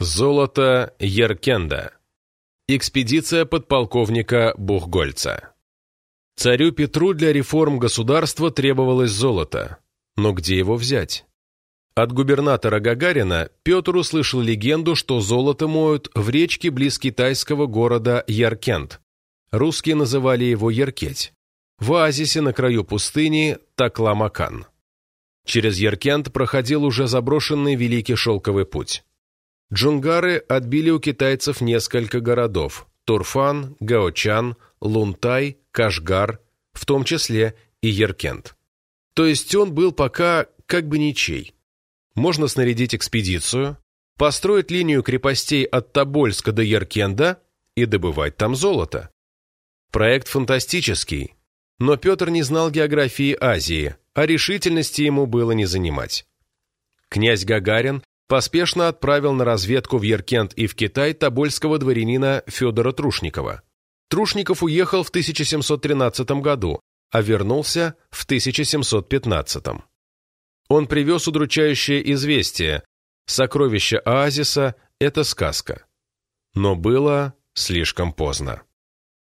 Золото Еркенда. Экспедиция подполковника Бухгольца. Царю Петру для реформ государства требовалось золото. Но где его взять? От губернатора Гагарина Петр услышал легенду, что золото моют в речке близ китайского города Яркент. Русские называли его Яркеть. В оазисе на краю пустыни Такламакан. Через Яркент проходил уже заброшенный Великий Шелковый путь. Джунгары отбили у китайцев несколько городов – Турфан, Гаочан, Лунтай, Кашгар, в том числе и Яркент. То есть он был пока как бы ничей. Можно снарядить экспедицию, построить линию крепостей от Тобольска до Яркенда и добывать там золото. Проект фантастический, но Петр не знал географии Азии, а решительности ему было не занимать. Князь Гагарин поспешно отправил на разведку в Яркент и в Китай тобольского дворянина Федора Трушникова. Трушников уехал в 1713 году, а вернулся в 1715. Он привез удручающее известие «Сокровище оазиса – это сказка». Но было слишком поздно.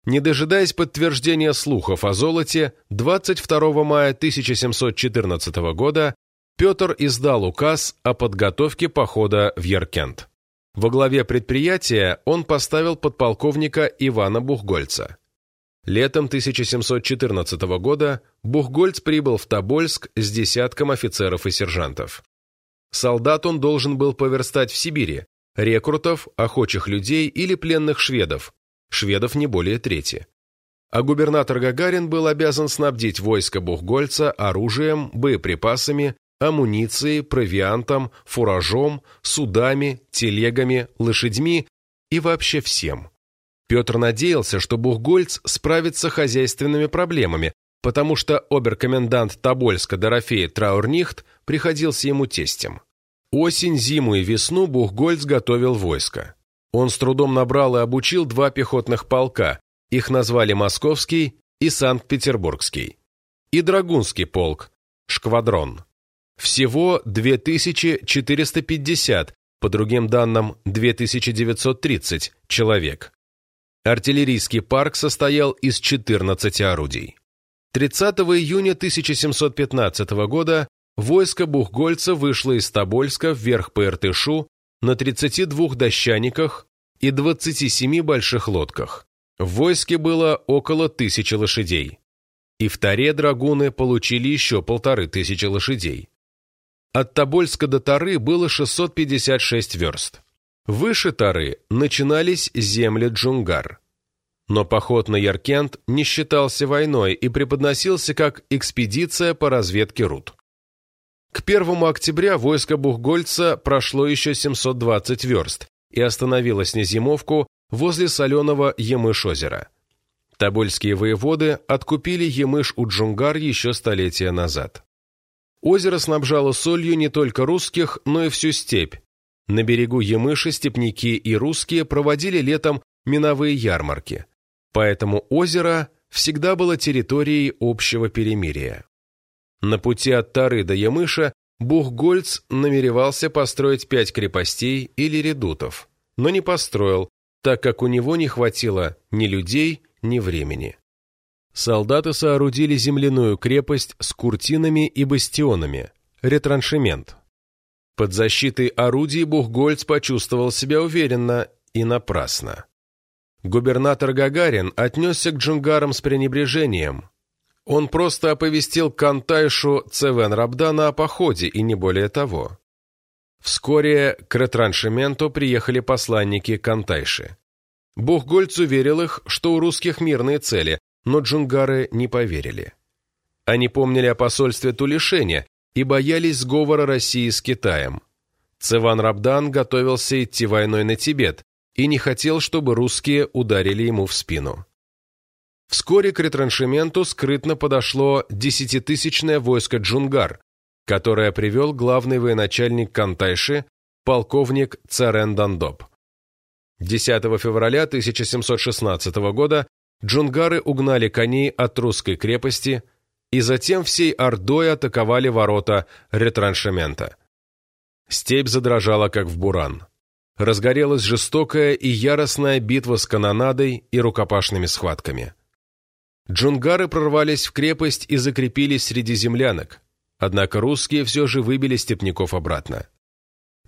Не дожидаясь подтверждения слухов о золоте, 22 мая 1714 года Петр издал указ о подготовке похода в Яркент. Во главе предприятия он поставил подполковника Ивана Бухгольца. Летом 1714 года Бухгольц прибыл в Тобольск с десятком офицеров и сержантов. Солдат он должен был поверстать в Сибири, рекрутов, охочих людей или пленных шведов, шведов не более трети. А губернатор Гагарин был обязан снабдить войско Бухгольца оружием, боеприпасами, амуницией, провиантом, фуражом, судами, телегами, лошадьми и вообще всем. Петр надеялся, что Бухгольц справится с хозяйственными проблемами, потому что оберкомендант Тобольска Дорофея Траурнихт приходился ему тестем. Осень, зиму и весну Бухгольц готовил войско. Он с трудом набрал и обучил два пехотных полка, их назвали Московский и Санкт-Петербургский, и Драгунский полк, Шквадрон. Всего 2450, по другим данным 2930 человек. Артиллерийский парк состоял из 14 орудий. 30 июня 1715 года войско Бухгольца вышло из Тобольска вверх по Иртышу на 32 дощаниках и 27 больших лодках. В войске было около тысячи лошадей. И в Таре драгуны получили еще полторы тысячи лошадей. От Тобольска до Тары было 656 верст. Выше Тары начинались земли Джунгар. Но поход на Яркент не считался войной и преподносился как экспедиция по разведке руд. К 1 октября войско Бухгольца прошло еще 720 верст и остановилось на зимовку возле соленого Емыш-озера. Тобольские воеводы откупили Емыш у Джунгар еще столетия назад. Озеро снабжало солью не только русских, но и всю степь. На берегу Емыши степняки и русские проводили летом миновые ярмарки. Поэтому озеро всегда было территорией общего перемирия. На пути от Тары до Ямыша Бухгольц намеревался построить пять крепостей или редутов, но не построил, так как у него не хватило ни людей, ни времени солдаты соорудили земляную крепость с куртинами и бастионами, ретраншемент. Под защитой орудий Бухгольц почувствовал себя уверенно и напрасно. Губернатор Гагарин отнесся к джунгарам с пренебрежением. Он просто оповестил Кантайшу Цевен Рабдана о походе, и не более того. Вскоре к ретраншементу приехали посланники Кантайши. Бухгольц уверил их, что у русских мирные цели, но джунгары не поверили. Они помнили о посольстве Тулишене и боялись сговора России с Китаем. Цеван Рабдан готовился идти войной на Тибет и не хотел, чтобы русские ударили ему в спину. Вскоре к ретраншементу скрытно подошло десятитысячное войско джунгар, которое привел главный военачальник Кантайши, полковник Царен Дандоп. 10 февраля 1716 года джунгары угнали коней от русской крепости и затем всей ордой атаковали ворота ретраншемента. Степь задрожала, как в буран. разгорелась жестокая и яростная битва с канонадой и рукопашными схватками. Джунгары прорвались в крепость и закрепились среди землянок, однако русские все же выбили степняков обратно.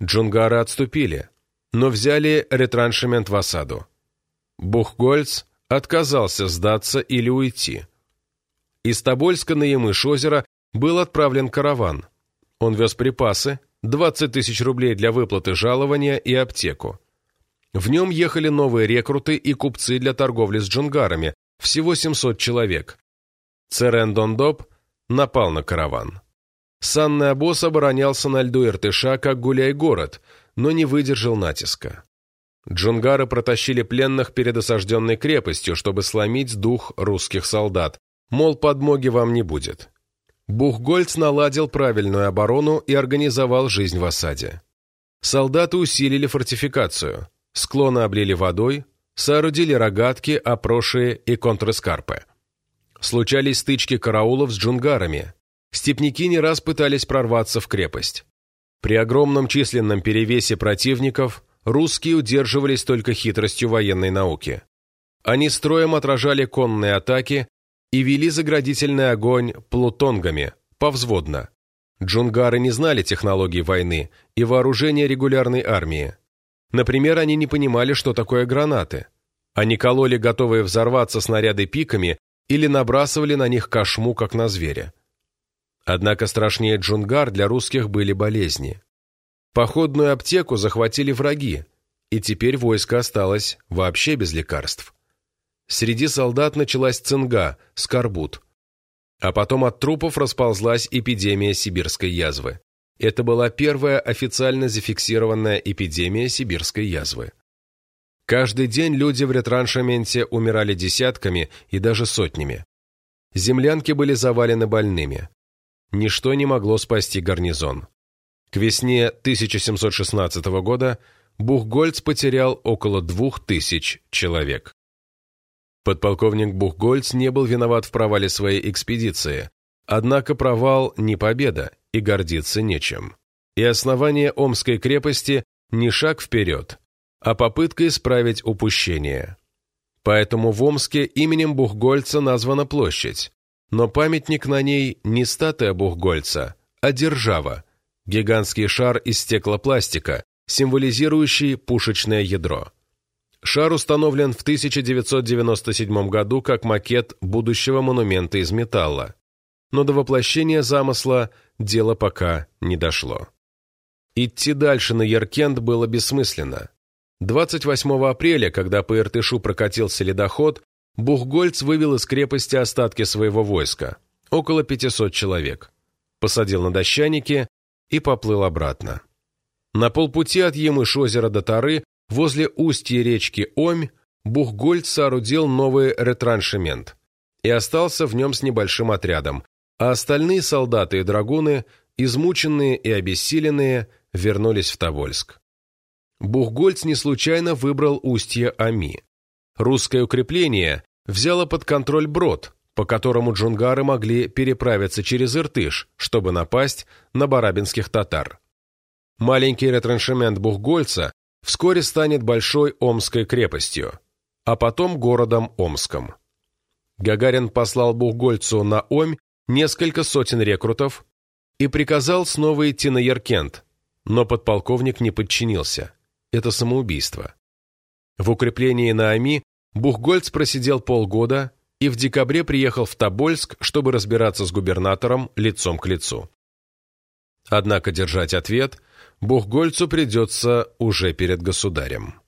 Джунгары отступили, но взяли ретраншемент в осаду. Бухгольц отказался сдаться или уйти. Из Тобольска на Ямыш-озеро был отправлен караван. Он вез припасы, 20 тысяч рублей для выплаты жалования и аптеку. В нем ехали новые рекруты и купцы для торговли с джунгарами, всего 700 человек. Церен Дондоп напал на караван. Санный обоз оборонялся на льду Иртыша, как гуляй-город, но не выдержал натиска. Джунгары протащили пленных перед осажденной крепостью, чтобы сломить дух русских солдат, мол, подмоги вам не будет. Бухгольц наладил правильную оборону и организовал жизнь в осаде. Солдаты усилили фортификацию, склоны облили водой, соорудили рогатки, опроши и контрэскарпы. Случались стычки караулов с джунгарами. Степники не раз пытались прорваться в крепость. При огромном численном перевесе противников русские удерживались только хитростью военной науки. Они строем отражали конные атаки и вели заградительный огонь плутонгами, повзводно. Джунгары не знали технологий войны и вооружения регулярной армии. Например, они не понимали, что такое гранаты. Они кололи готовые взорваться снаряды пиками или набрасывали на них кошму, как на зверя. Однако страшнее джунгар для русских были болезни. Походную аптеку захватили враги, и теперь войско осталось вообще без лекарств. Среди солдат началась цинга, скорбут. А потом от трупов расползлась эпидемия сибирской язвы. Это была первая официально зафиксированная эпидемия сибирской язвы. Каждый день люди в ретраншементе умирали десятками и даже сотнями. Землянки были завалены больными. Ничто не могло спасти гарнизон. К весне 1716 года Бухгольц потерял около двух тысяч человек. Подполковник Бухгольц не был виноват в провале своей экспедиции, однако провал не победа, и гордиться нечем. И основание Омской крепости не шаг вперед, а попытка исправить упущение. Поэтому в Омске именем Бухгольца названа площадь, но памятник на ней не статуя Бухгольца, а держава, гигантский шар из стеклопластика, символизирующий пушечное ядро. Шар установлен в 1997 году как макет будущего монумента из металла. Но до воплощения замысла дело пока не дошло. Идти дальше на Яркент было бессмысленно. 28 апреля, когда по Иртышу прокатился ледоход, Бухгольц вывел из крепости остатки своего войска, около 500 человек, посадил на дощаники и поплыл обратно. На полпути от Емыш-озера до Тары Возле устья речки Омь Бухгольд соорудил новый ретраншемент и остался в нем с небольшим отрядом, а остальные солдаты и драгуны, измученные и обессиленные, вернулись в Тобольск. Бухгольц не случайно выбрал устье Ами. Русское укрепление взяло под контроль брод, по которому джунгары могли переправиться через Иртыш, чтобы напасть на барабинских татар. Маленький ретраншемент Бухгольца вскоре станет Большой Омской крепостью, а потом городом Омском. Гагарин послал Бухгольцу на Омь несколько сотен рекрутов и приказал снова идти на Яркент, но подполковник не подчинился. Это самоубийство. В укреплении на Ами Бухгольц просидел полгода и в декабре приехал в Тобольск, чтобы разбираться с губернатором лицом к лицу. Однако держать ответ Бухгольцу придется уже перед государем.